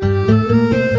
Música